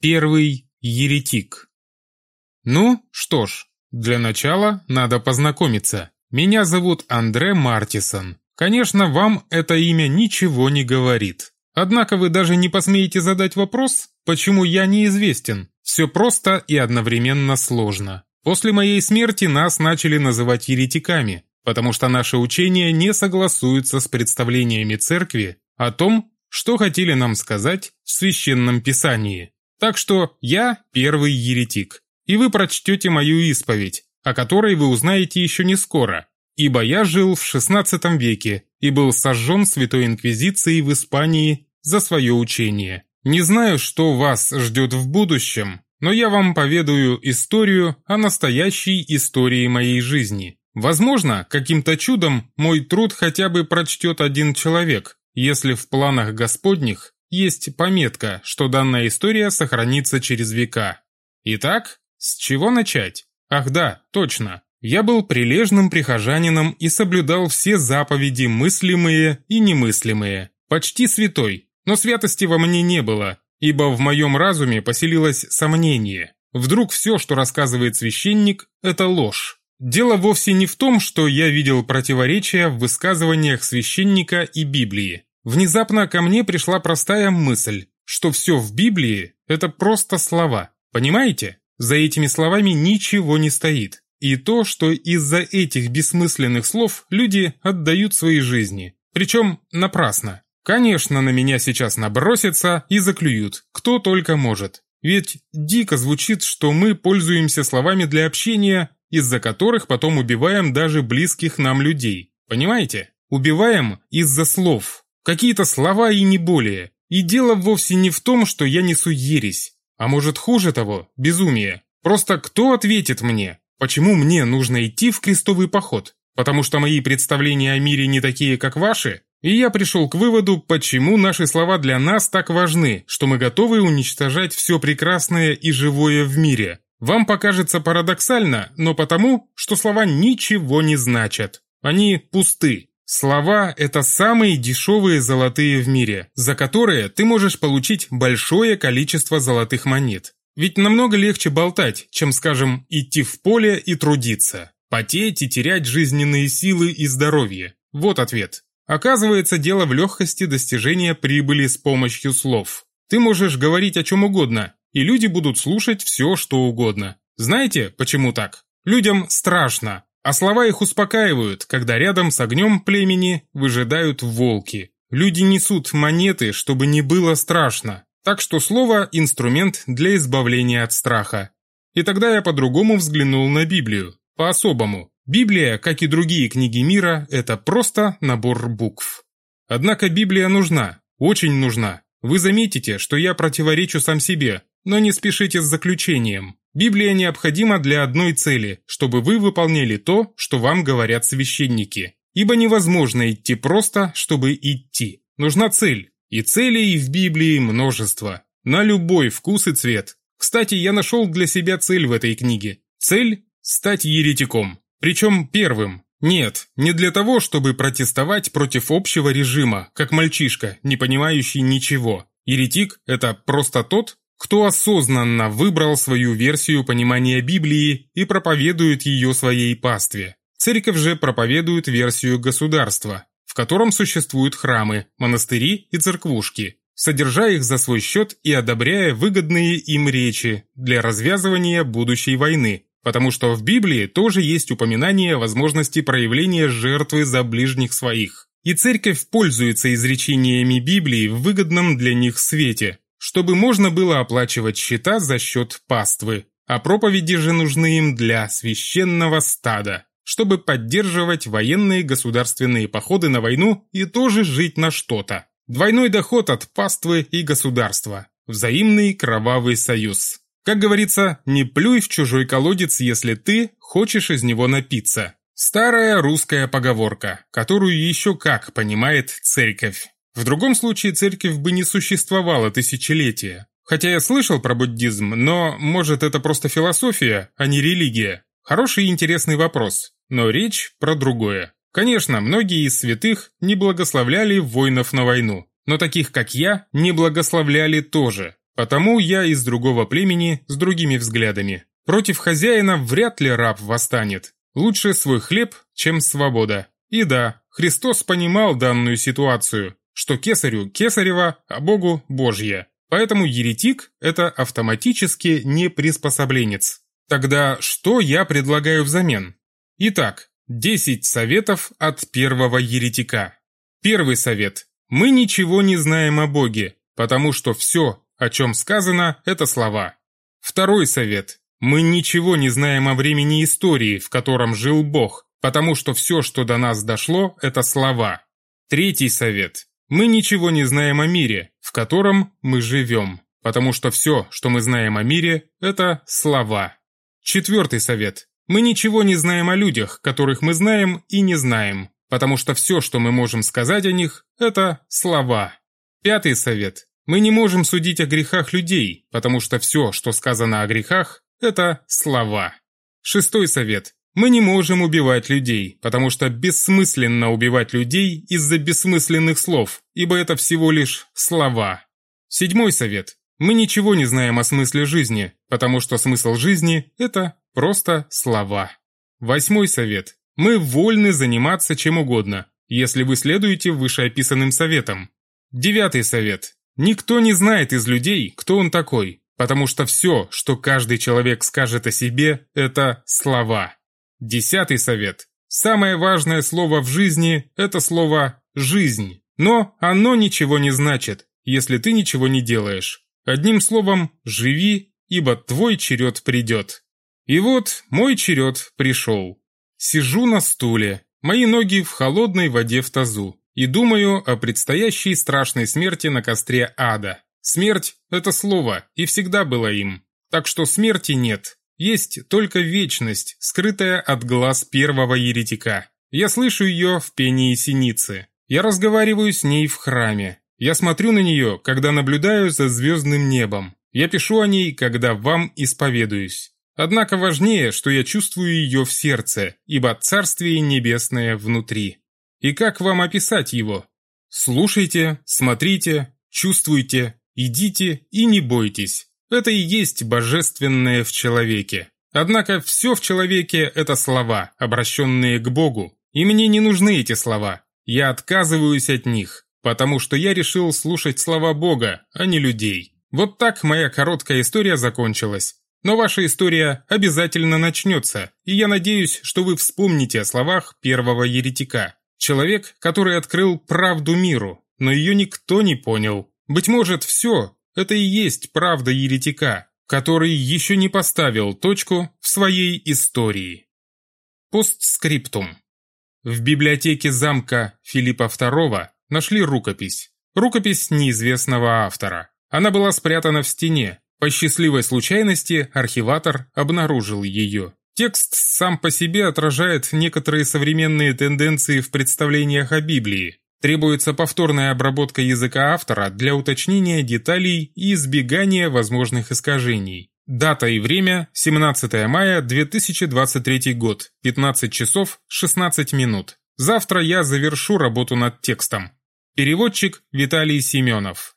Первый еретик. Ну, что ж, для начала надо познакомиться. Меня зовут Андре Мартисон. Конечно, вам это имя ничего не говорит. Однако вы даже не посмеете задать вопрос, почему я неизвестен. Все просто и одновременно сложно. После моей смерти нас начали называть еретиками, потому что наши учения не согласуются с представлениями церкви о том, что хотели нам сказать в священном писании. Так что я первый еретик, и вы прочтете мою исповедь, о которой вы узнаете еще не скоро, ибо я жил в XVI веке и был сожжен Святой Инквизицией в Испании за свое учение. Не знаю, что вас ждет в будущем, но я вам поведаю историю о настоящей истории моей жизни. Возможно, каким-то чудом мой труд хотя бы прочтет один человек, если в планах Господних есть пометка, что данная история сохранится через века. Итак, с чего начать? Ах да, точно. Я был прилежным прихожанином и соблюдал все заповеди мыслимые и немыслимые. Почти святой, но святости во мне не было, ибо в моем разуме поселилось сомнение. Вдруг все, что рассказывает священник, это ложь. Дело вовсе не в том, что я видел противоречия в высказываниях священника и Библии. Внезапно ко мне пришла простая мысль, что все в Библии – это просто слова. Понимаете? За этими словами ничего не стоит. И то, что из-за этих бессмысленных слов люди отдают свои жизни. Причем напрасно. Конечно, на меня сейчас набросятся и заклюют, кто только может. Ведь дико звучит, что мы пользуемся словами для общения, из-за которых потом убиваем даже близких нам людей. Понимаете? Убиваем из-за слов. Какие-то слова и не более. И дело вовсе не в том, что я несу ересь. А может хуже того, безумие. Просто кто ответит мне, почему мне нужно идти в крестовый поход? Потому что мои представления о мире не такие, как ваши? И я пришел к выводу, почему наши слова для нас так важны, что мы готовы уничтожать все прекрасное и живое в мире. Вам покажется парадоксально, но потому, что слова ничего не значат. Они пусты. Слова – это самые дешевые золотые в мире, за которые ты можешь получить большое количество золотых монет. Ведь намного легче болтать, чем, скажем, идти в поле и трудиться. Потеть и терять жизненные силы и здоровье. Вот ответ. Оказывается, дело в легкости достижения прибыли с помощью слов. Ты можешь говорить о чем угодно, и люди будут слушать все, что угодно. Знаете, почему так? Людям страшно, а слова их успокаивают, когда рядом с огнем племени выжидают волки. Люди несут монеты, чтобы не было страшно. Так что слово – инструмент для избавления от страха. И тогда я по-другому взглянул на Библию. По-особому. Библия, как и другие книги мира, это просто набор букв. Однако Библия нужна, очень нужна. Вы заметите, что я противоречу сам себе, но не спешите с заключением. Библия необходима для одной цели, чтобы вы выполняли то, что вам говорят священники. Ибо невозможно идти просто, чтобы идти. Нужна цель. И целей в Библии множество. На любой вкус и цвет. Кстати, я нашел для себя цель в этой книге. Цель – стать еретиком. Причем первым. Нет, не для того, чтобы протестовать против общего режима, как мальчишка, не понимающий ничего. Еретик – это просто тот, кто осознанно выбрал свою версию понимания Библии и проповедует ее своей пастве. Церковь же проповедует версию государства, в котором существуют храмы, монастыри и церквушки, содержа их за свой счет и одобряя выгодные им речи для развязывания будущей войны, Потому что в Библии тоже есть упоминание возможности проявления жертвы за ближних своих. И церковь пользуется изречениями Библии в выгодном для них свете, чтобы можно было оплачивать счета за счет паствы, а проповеди же нужны им для священного стада, чтобы поддерживать военные государственные походы на войну и тоже жить на что-то. Двойной доход от паствы и государства. Взаимный кровавый союз. Как говорится, не плюй в чужой колодец, если ты хочешь из него напиться. Старая русская поговорка, которую еще как понимает церковь. В другом случае церковь бы не существовала тысячелетия. Хотя я слышал про буддизм, но, может, это просто философия, а не религия? Хороший и интересный вопрос, но речь про другое. Конечно, многие из святых не благословляли воинов на войну, но таких, как я, не благословляли тоже. Потому я из другого племени с другими взглядами. Против хозяина вряд ли раб восстанет. Лучше свой хлеб, чем свобода. И да, Христос понимал данную ситуацию, что кесарю кесарева, а Богу Божье. Поэтому еретик – это автоматически не приспособленец. Тогда что я предлагаю взамен? Итак, 10 советов от первого еретика. Первый совет. Мы ничего не знаем о Боге, потому что все, о чем сказано, это слова. Второй совет. Мы ничего не знаем о времени истории, в котором жил Бог, потому что все, что до нас дошло, это слова. Третий совет. Мы ничего не знаем о мире, в котором мы живем, потому что все, что мы знаем о мире, это слова. Четвертый совет. Мы ничего не знаем о людях, которых мы знаем и не знаем, потому что все, что мы можем сказать о них, это слова. Пятый совет. Мы не можем судить о грехах людей, потому что все, что сказано о грехах, это слова. Шестой совет. Мы не можем убивать людей, потому что бессмысленно убивать людей из-за бессмысленных слов, ибо это всего лишь слова. Седьмой совет. Мы ничего не знаем о смысле жизни, потому что смысл жизни – это просто слова. Восьмой совет. Мы вольны заниматься чем угодно, если вы следуете вышеописанным советам. Девятый совет. Никто не знает из людей, кто он такой, потому что все, что каждый человек скажет о себе, это слова. Десятый совет. Самое важное слово в жизни – это слово «жизнь». Но оно ничего не значит, если ты ничего не делаешь. Одним словом, живи, ибо твой черед придет. И вот мой черед пришел. Сижу на стуле, мои ноги в холодной воде в тазу, и думаю о предстоящей страшной смерти на костре ада. Смерть – это слово, и всегда было им. Так что смерти нет, есть только вечность, скрытая от глаз первого еретика. Я слышу ее в пении синицы. Я разговариваю с ней в храме. Я смотрю на нее, когда наблюдаю за звездным небом. Я пишу о ней, когда вам исповедуюсь. Однако важнее, что я чувствую ее в сердце, ибо Царствие Небесное внутри. И как вам описать его? Слушайте, смотрите, чувствуйте, идите и не бойтесь. Это и есть божественное в человеке. Однако все в человеке – это слова, обращенные к Богу. И мне не нужны эти слова. Я отказываюсь от них, потому что я решил слушать слова Бога, а не людей. Вот так моя короткая история закончилась. Но ваша история обязательно начнется, и я надеюсь, что вы вспомните о словах первого еретика. Человек, который открыл правду миру, но ее никто не понял. Быть может, все, это и есть правда еретика, который еще не поставил точку в своей истории. Постскриптум. В библиотеке замка Филиппа II нашли рукопись. Рукопись неизвестного автора. Она была спрятана в стене. По счастливой случайности архиватор обнаружил ее. Текст сам по себе отражает некоторые современные тенденции в представлениях о Библии, Требуется повторная обработка языка автора для уточнения деталей и избегания возможных искажений. Дата и время – 17 мая 2023 год, 15 часов 16 минут. Завтра я завершу работу над текстом. Переводчик Виталий Семенов.